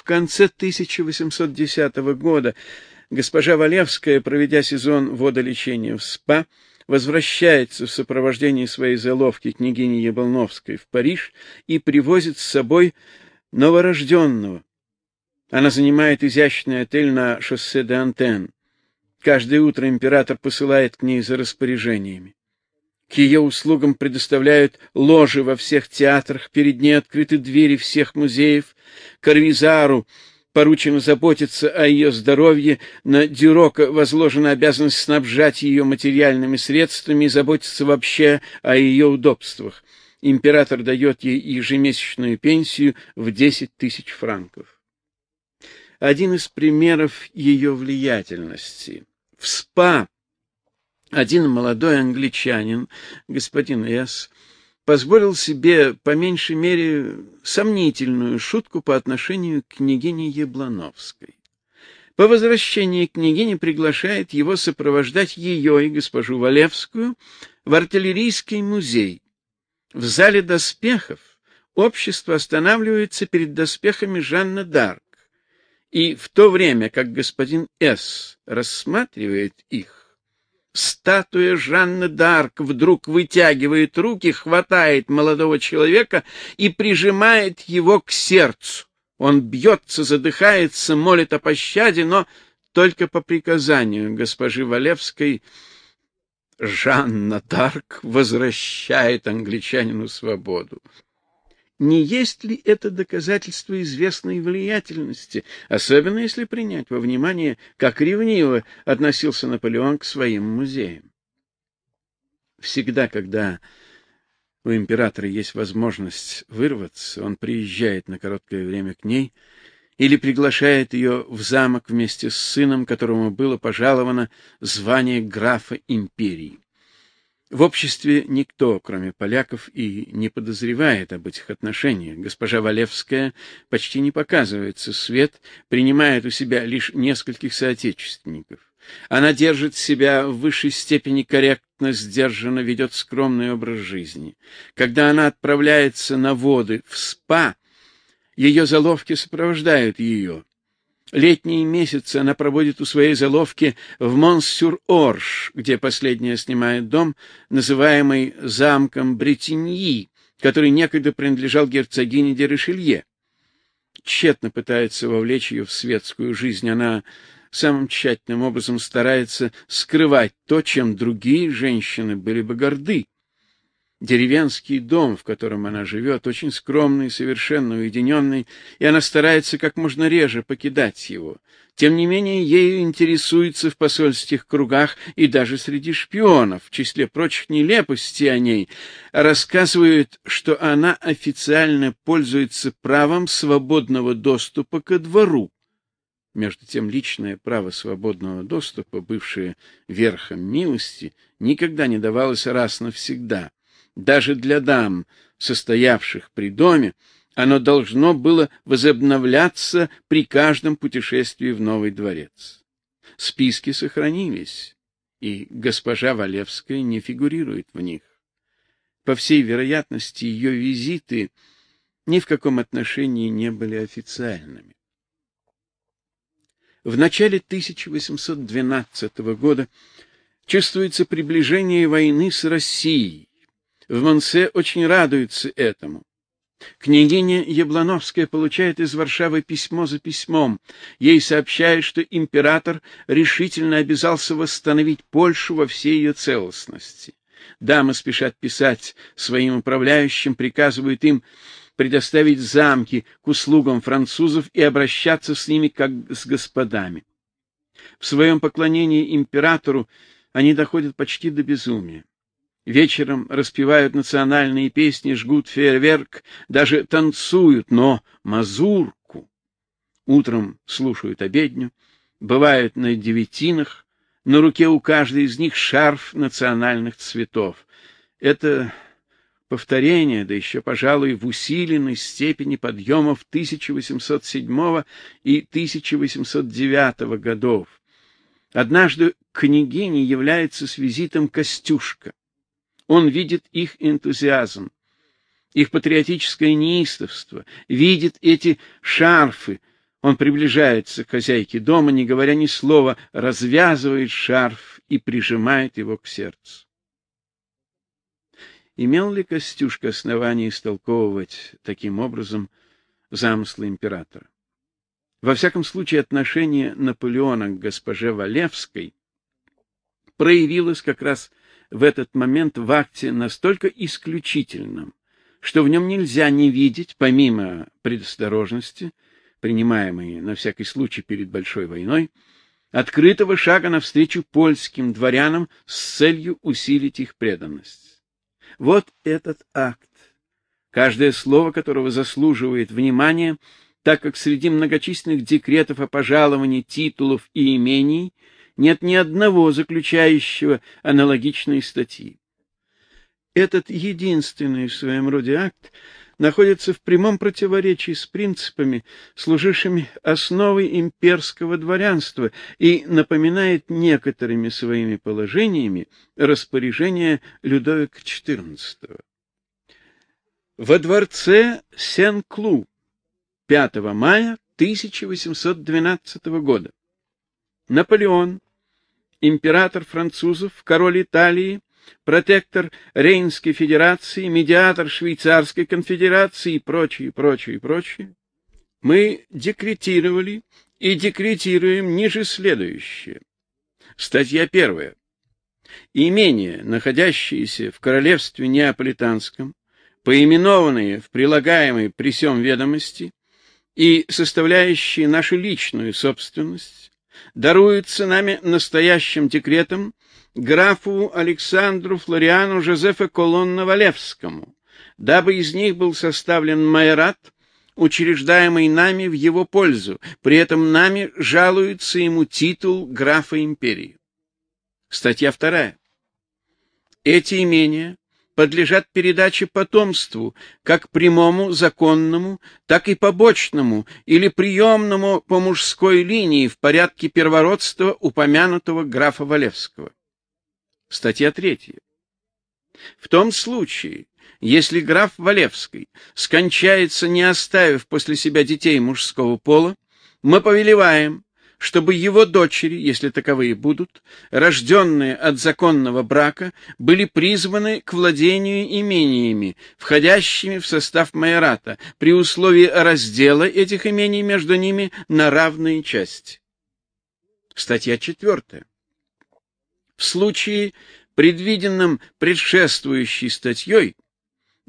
В конце 1810 года госпожа Валевская, проведя сезон водолечения в СПА, возвращается в сопровождении своей заловки княгини Яблоновской в Париж и привозит с собой новорожденного. Она занимает изящный отель на шоссе де Антен. Каждое утро император посылает к ней за распоряжениями. К ее услугам предоставляют ложи во всех театрах, перед ней открыты двери всех музеев. Карвизару поручено заботиться о ее здоровье, на Дюрока возложена обязанность снабжать ее материальными средствами и заботиться вообще о ее удобствах. Император дает ей ежемесячную пенсию в 10 тысяч франков. Один из примеров ее влиятельности. В СПА один молодой англичанин, господин С., позволил себе по меньшей мере сомнительную шутку по отношению к княгине Яблоновской. По возвращении княгиня приглашает его сопровождать ее и госпожу Валевскую в артиллерийский музей. В зале доспехов общество останавливается перед доспехами Жанны Д'Арк, и в то время, как господин С рассматривает их, Статуя Жанны д'Арк вдруг вытягивает руки, хватает молодого человека и прижимает его к сердцу. Он бьется, задыхается, молит о пощаде, но только по приказанию госпожи Валевской Жанна д'Арк возвращает англичанину свободу не есть ли это доказательство известной влиятельности, особенно если принять во внимание, как ревниво относился Наполеон к своим музеям. Всегда, когда у императора есть возможность вырваться, он приезжает на короткое время к ней или приглашает ее в замок вместе с сыном, которому было пожаловано звание графа империи. В обществе никто, кроме поляков, и не подозревает об этих отношениях. Госпожа Валевская почти не показывается свет, принимает у себя лишь нескольких соотечественников. Она держит себя в высшей степени корректно, сдержанно, ведет скромный образ жизни. Когда она отправляется на воды в СПА, ее заловки сопровождают ее. Летние месяцы она проводит у своей заловки в Монсюр-Орш, где последняя снимает дом, называемый замком Бретиньи, который некогда принадлежал герцогине де Ришелье. Тщетно пытается вовлечь ее в светскую жизнь. Она самым тщательным образом старается скрывать то, чем другие женщины были бы горды. Деревенский дом, в котором она живет, очень скромный, совершенно уединенный, и она старается как можно реже покидать его. Тем не менее, ею интересуется в посольских кругах и даже среди шпионов, в числе прочих нелепостей о ней, рассказывают, что она официально пользуется правом свободного доступа ко двору. Между тем, личное право свободного доступа, бывшее верхом милости, никогда не давалось раз навсегда. Даже для дам, состоявших при доме, оно должно было возобновляться при каждом путешествии в новый дворец. Списки сохранились, и госпожа Валевская не фигурирует в них. По всей вероятности, ее визиты ни в каком отношении не были официальными. В начале 1812 года чувствуется приближение войны с Россией в Монсе очень радуются этому. Княгиня Яблоновская получает из Варшавы письмо за письмом. Ей сообщают, что император решительно обязался восстановить Польшу во всей ее целостности. Дамы спешат писать своим управляющим, приказывают им предоставить замки к услугам французов и обращаться с ними как с господами. В своем поклонении императору они доходят почти до безумия. Вечером распевают национальные песни, жгут фейерверк, даже танцуют, но мазурку. Утром слушают обедню, бывают на девятинах, на руке у каждой из них шарф национальных цветов. Это повторение, да еще, пожалуй, в усиленной степени подъемов 1807 и 1809 годов. Однажды княгине является с визитом Костюшка. Он видит их энтузиазм, их патриотическое неистовство, видит эти шарфы, Он приближается к хозяйке дома, не говоря ни слова, развязывает шарф и прижимает его к сердцу. Имел ли Костюшка основание истолковывать таким образом замыслы императора? Во всяком случае, отношение Наполеона к госпоже Валевской проявилось как раз в этот момент в акте настолько исключительном, что в нем нельзя не видеть, помимо предосторожности, принимаемой на всякий случай перед большой войной, открытого шага навстречу польским дворянам с целью усилить их преданность. Вот этот акт, каждое слово которого заслуживает внимания, так как среди многочисленных декретов о пожаловании титулов и имений нет ни одного заключающего аналогичные статьи. Этот единственный в своем роде акт находится в прямом противоречии с принципами, служившими основой имперского дворянства, и напоминает некоторыми своими положениями распоряжение Людовика XIV. Во дворце Сен-Клу 5 мая 1812 года Наполеон, император французов, король Италии, протектор Рейнской федерации, медиатор Швейцарской конфедерации и прочее, прочее, прочее, мы декретировали и декретируем ниже следующее. Статья первая. Имения, находящиеся в королевстве Неаполитанском, поименованные в прилагаемой при сём ведомости и составляющие нашу личную собственность, даруются нами настоящим декретом графу Александру Флориану Жозефа Колонна-Валевскому, дабы из них был составлен майорат, учреждаемый нами в его пользу, при этом нами жалуется ему титул графа империи. Статья вторая. Эти имения подлежат передаче потомству, как прямому, законному, так и побочному или приемному по мужской линии в порядке первородства упомянутого графа Валевского. Статья третья. В том случае, если граф Валевский скончается, не оставив после себя детей мужского пола, мы повелеваем, чтобы его дочери, если таковые будут, рожденные от законного брака, были призваны к владению имениями, входящими в состав майората, при условии раздела этих имений между ними на равные части. Статья четвертая. В случае, предвиденном предшествующей статьей,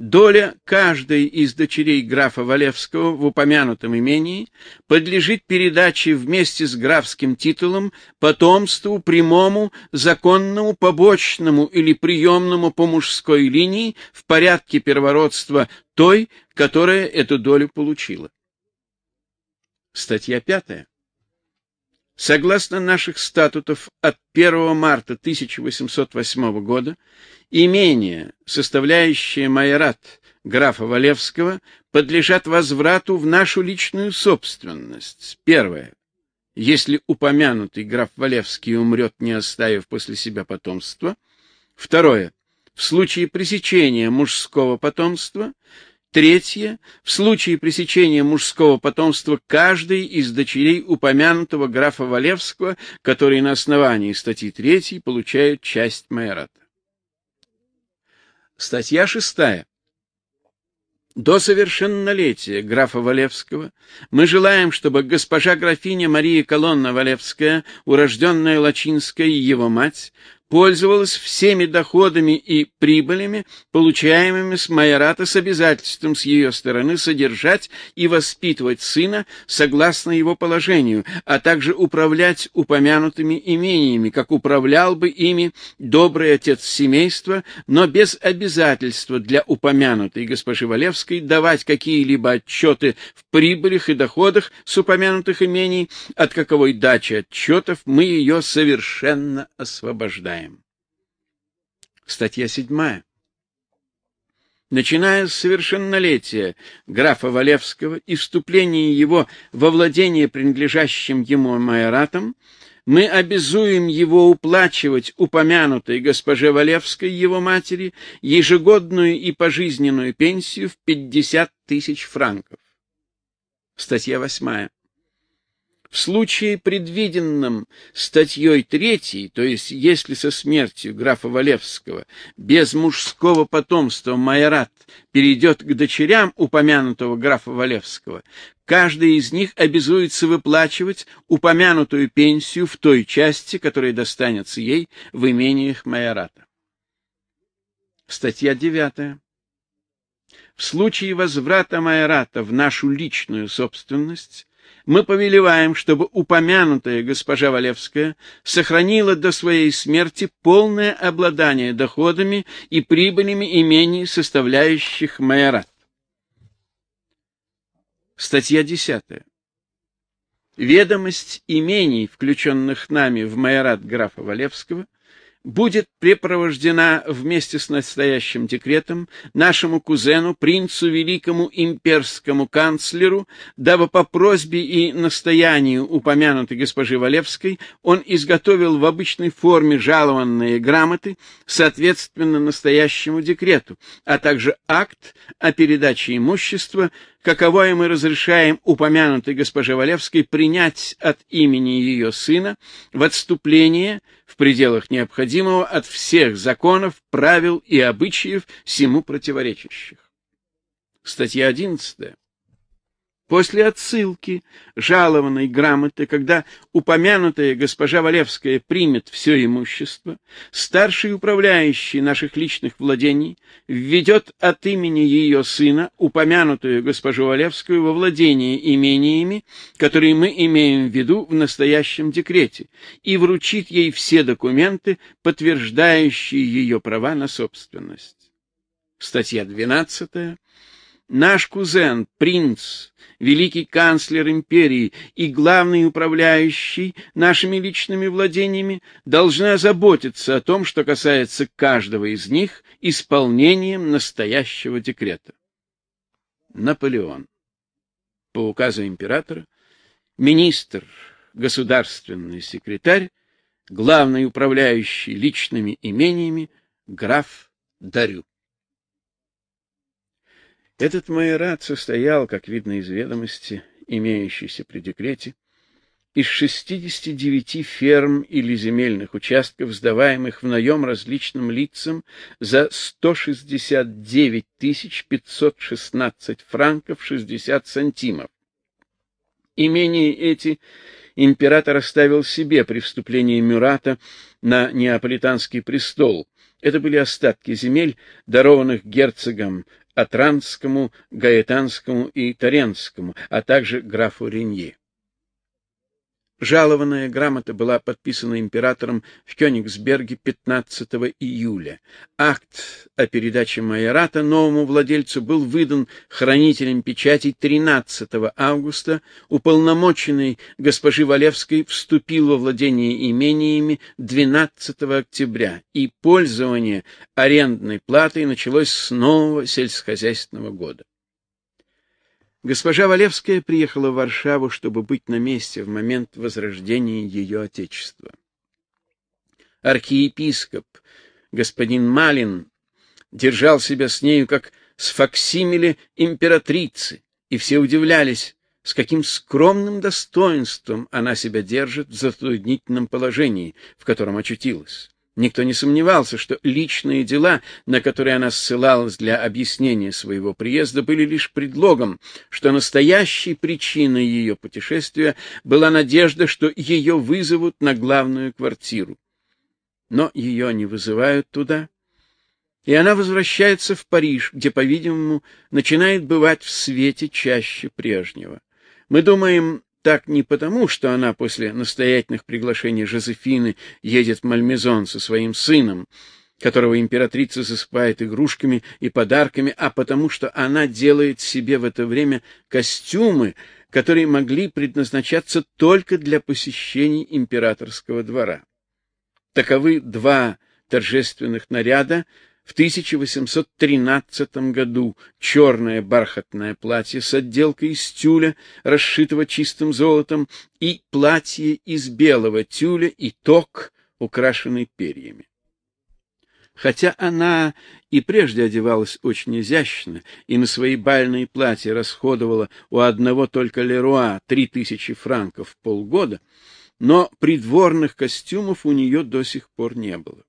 доля каждой из дочерей графа Валевского в упомянутом имении подлежит передаче вместе с графским титулом потомству прямому, законному, побочному или приемному по мужской линии в порядке первородства той, которая эту долю получила. Статья пятая. Согласно наших статутов от 1 марта 1808 года, имения, составляющие майорат графа Валевского, подлежат возврату в нашу личную собственность. Первое. Если упомянутый граф Валевский умрет, не оставив после себя потомства. Второе. В случае пресечения мужского потомства Третье. В случае пресечения мужского потомства каждой из дочерей упомянутого графа Валевского, которые на основании статьи 3 получают часть майората. Статья 6. До совершеннолетия графа Валевского мы желаем, чтобы госпожа графиня Мария Колонна Валевская, урожденная Лачинская и его мать, пользовалась всеми доходами и прибылями, получаемыми с майората с обязательством с ее стороны содержать и воспитывать сына согласно его положению, а также управлять упомянутыми имениями, как управлял бы ими добрый отец семейства, но без обязательства для упомянутой госпожи Валевской давать какие-либо отчеты в прибылях и доходах с упомянутых имений, от каковой дачи отчетов мы ее совершенно освобождаем. Статья 7. Начиная с совершеннолетия графа Валевского и вступления его во владение принадлежащим ему майоратом, мы обязуем его уплачивать упомянутой госпоже Валевской, его матери, ежегодную и пожизненную пенсию в 50 тысяч франков. Статья 8. В случае, предвиденном статьей третьей, то есть если со смертью графа Валевского без мужского потомства майорат перейдет к дочерям упомянутого графа Валевского, каждый из них обязуется выплачивать упомянутую пенсию в той части, которая достанется ей в имениях майората. Статья 9. В случае возврата майората в нашу личную собственность мы повелеваем, чтобы упомянутая госпожа Валевская сохранила до своей смерти полное обладание доходами и прибылями имений, составляющих майорат. Статья 10. Ведомость имений, включенных нами в майорат графа Валевского, будет препровождена вместе с настоящим декретом нашему кузену, принцу великому имперскому канцлеру, дабы по просьбе и настоянию упомянутой госпожи Валевской он изготовил в обычной форме жалованные грамоты, соответственно настоящему декрету, а также акт о передаче имущества, каковое мы разрешаем упомянутой госпоже Валевской принять от имени ее сына в отступление в пределах необходимого от всех законов, правил и обычаев всему противоречащих. Статья 11. После отсылки жалованной грамоты, когда упомянутая госпожа Валевская примет все имущество, старший управляющий наших личных владений введет от имени ее сына упомянутую госпожу Валевскую во владение имениями, которые мы имеем в виду в настоящем декрете, и вручит ей все документы, подтверждающие ее права на собственность. Статья 12 Наш кузен, принц, великий канцлер империи и главный управляющий нашими личными владениями должны озаботиться о том, что касается каждого из них исполнением настоящего декрета. Наполеон. По указу императора, министр, государственный секретарь, главный управляющий личными имениями граф Дарю. Этот майорат состоял, как видно из ведомости, имеющейся при декрете, из 69 ферм или земельных участков, сдаваемых в наем различным лицам за 169 516 франков 60 сантимов. Имения эти император оставил себе при вступлении Мюрата на неаполитанский престол. Это были остатки земель, дарованных герцогом Атранскому, Гаэтанскому и Таренскому, а также графу Ренье. Жалованная грамота была подписана императором в Кёнигсберге 15 июля. Акт о передаче майората новому владельцу был выдан хранителем печатей 13 августа. Уполномоченный госпожи Валевской вступил во владение имениями 12 октября, и пользование арендной платой началось с нового сельскохозяйственного года. Госпожа Валевская приехала в Варшаву, чтобы быть на месте в момент возрождения ее отечества. Архиепископ господин Малин держал себя с нею как с факсимиле императрицы, и все удивлялись, с каким скромным достоинством она себя держит в затруднительном положении, в котором очутилась. Никто не сомневался, что личные дела, на которые она ссылалась для объяснения своего приезда, были лишь предлогом, что настоящей причиной ее путешествия была надежда, что ее вызовут на главную квартиру. Но ее не вызывают туда, и она возвращается в Париж, где, по-видимому, начинает бывать в свете чаще прежнего. Мы думаем, так не потому, что она после настоятельных приглашений Жозефины едет в Мальмезон со своим сыном, которого императрица засыпает игрушками и подарками, а потому что она делает себе в это время костюмы, которые могли предназначаться только для посещений императорского двора. Таковы два торжественных наряда, в 1813 году черное бархатное платье с отделкой из тюля, расшитого чистым золотом, и платье из белого тюля и ток, украшенный перьями. Хотя она и прежде одевалась очень изящно, и на свои бальные платья расходовала у одного только Леруа три тысячи франков в полгода, но придворных костюмов у нее до сих пор не было.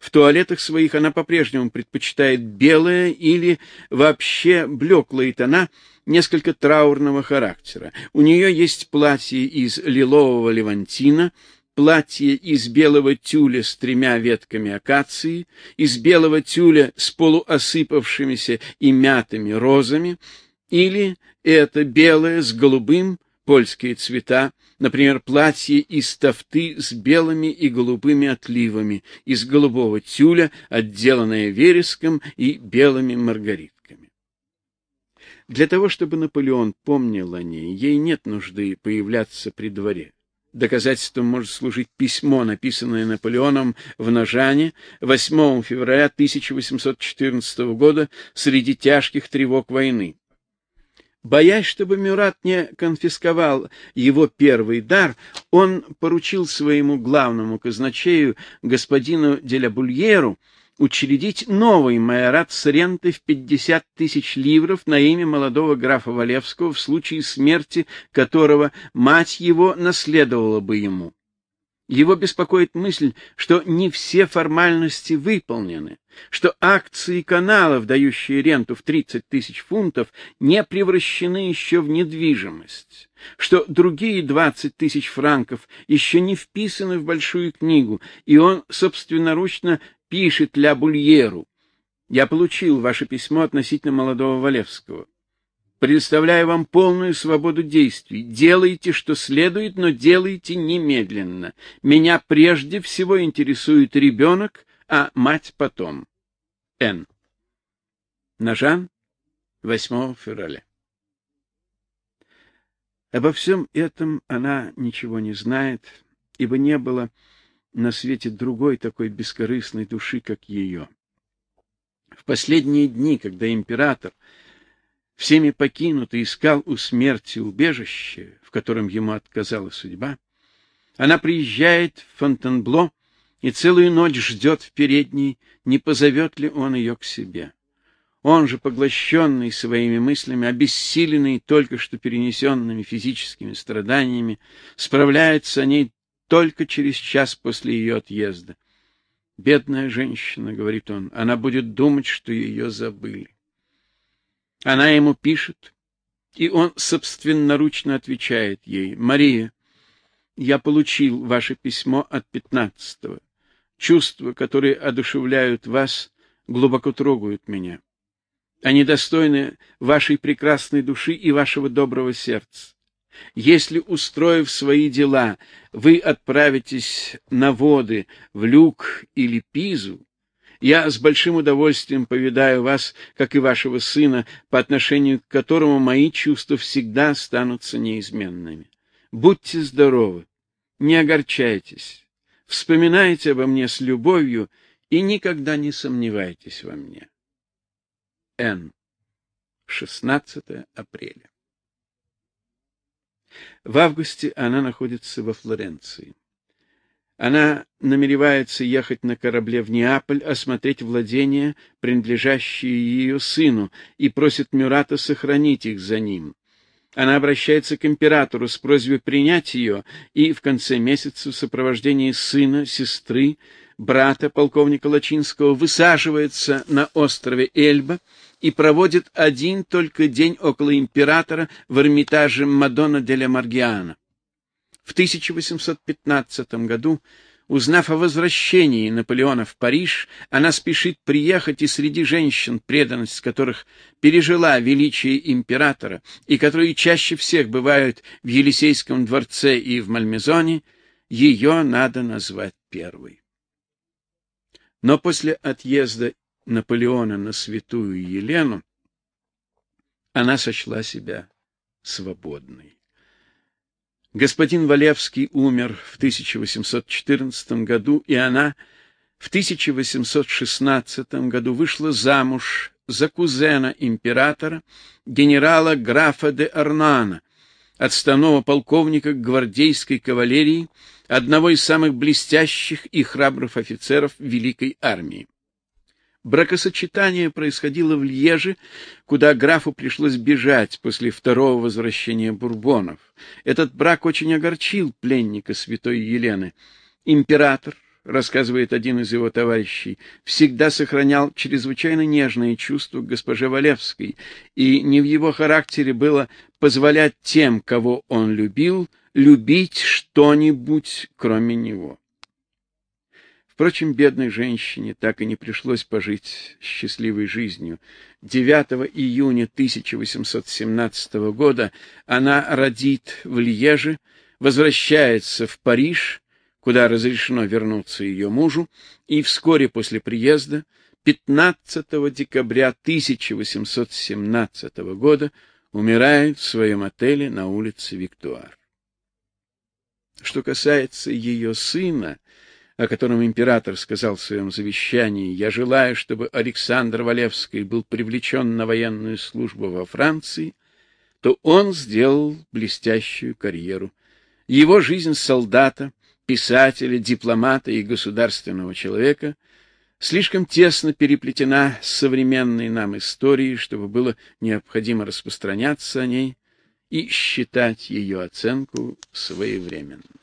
В туалетах своих она по-прежнему предпочитает белое или вообще блеклые тона, несколько траурного характера. У нее есть платье из лилового левантина, платье из белого тюля с тремя ветками акации, из белого тюля с полуосыпавшимися и мятыми розами, или это белое с голубым, польские цвета, например, платье из тафты с белыми и голубыми отливами, из голубого тюля, отделанное вереском и белыми маргаритками. Для того, чтобы Наполеон помнил о ней, ей нет нужды появляться при дворе. Доказательством может служить письмо, написанное Наполеоном в Нажане 8 февраля 1814 года среди тяжких тревог войны. Боясь, чтобы Мюрат не конфисковал его первый дар, он поручил своему главному казначею, господину Делябульеру, учредить новый майорат с рентой в 50 тысяч ливров на имя молодого графа Валевского в случае смерти которого мать его наследовала бы ему. Его беспокоит мысль, что не все формальности выполнены, что акции каналов, дающие ренту в 30 тысяч фунтов, не превращены еще в недвижимость, что другие 20 тысяч франков еще не вписаны в большую книгу, и он собственноручно пишет Ля Бульеру. Я получил ваше письмо относительно молодого Валевского. Предоставляю вам полную свободу действий. Делайте, что следует, но делайте немедленно. Меня прежде всего интересует ребенок, а мать потом. Н. Нажан, 8 февраля. Обо всем этом она ничего не знает, ибо не было на свете другой такой бескорыстной души, как ее. В последние дни, когда император, всеми покинутый, искал у смерти убежище, в котором ему отказала судьба, она приезжает в Фонтенбло и целую ночь ждет в передней, не позовет ли он ее к себе. Он же, поглощенный своими мыслями, обессиленный только что перенесенными физическими страданиями, справляется о ней только через час после ее отъезда. Бедная женщина, говорит он, она будет думать, что ее забыли. Она ему пишет, и он собственноручно отвечает ей: "Мария, я получил ваше письмо от пятнадцатого. Чувства, которые одушевляют вас, глубоко трогают меня. Они достойны вашей прекрасной души и вашего доброго сердца. Если, устроив свои дела, вы отправитесь на воды в Люк или Пизу, я с большим удовольствием повидаю вас, как и вашего сына, по отношению к которому мои чувства всегда останутся неизменными. Будьте здоровы, не огорчайтесь, вспоминайте обо мне с любовью и никогда не сомневайтесь во мне. Н. 16 апреля. В августе она находится во Флоренции. Она намеревается ехать на корабле в Неаполь, осмотреть владения, принадлежащие ее сыну, и просит Мюрата сохранить их за ним. Она обращается к императору с просьбой принять ее и в конце месяца в сопровождении сына, сестры, брата полковника Лачинского высаживается на острове Эльба и проводит один только день около императора в Эрмитаже Мадонна деля Маргиана. В 1815 году, узнав о возвращении Наполеона в Париж, она спешит приехать и среди женщин, преданность которых пережила величие императора и которые чаще всех бывают в Елисейском дворце и в Мальмезоне, ее надо назвать первой. Но после отъезда Наполеона на святую Елену она сочла себя свободной. Господин Валевский умер в 1814 году, и она в 1816 году вышла замуж за кузена императора, генерала графа де Арнана, отставного полковника гвардейской кавалерии, одного из самых блестящих и храбрых офицеров великой армии. Бракосочетание происходило в Льеже, куда графу пришлось бежать после второго возвращения бурбонов. Этот брак очень огорчил пленника святой Елены. Император, рассказывает один из его товарищей, всегда сохранял чрезвычайно нежные чувства к госпоже Валевской, и не в его характере было позволять тем, кого он любил, любить что-нибудь кроме него. Впрочем, бедной женщине так и не пришлось пожить счастливой жизнью. 9 июня 1817 года она родит в Льеже, возвращается в Париж, куда разрешено вернуться ее мужу, и вскоре после приезда 15 декабря 1817 года умирает в своем отеле на улице Виктуар. Что касается ее сына, о котором император сказал в своем завещании: "Я желаю, чтобы Александр Валевский был привлечен на военную службу во Франции", то он сделал блестящую карьеру. Его жизнь солдата, писателя, дипломата и государственного человека слишком тесно переплетена с современной нам историей, чтобы было необходимо распространяться о ней и считать ее оценку своевременной.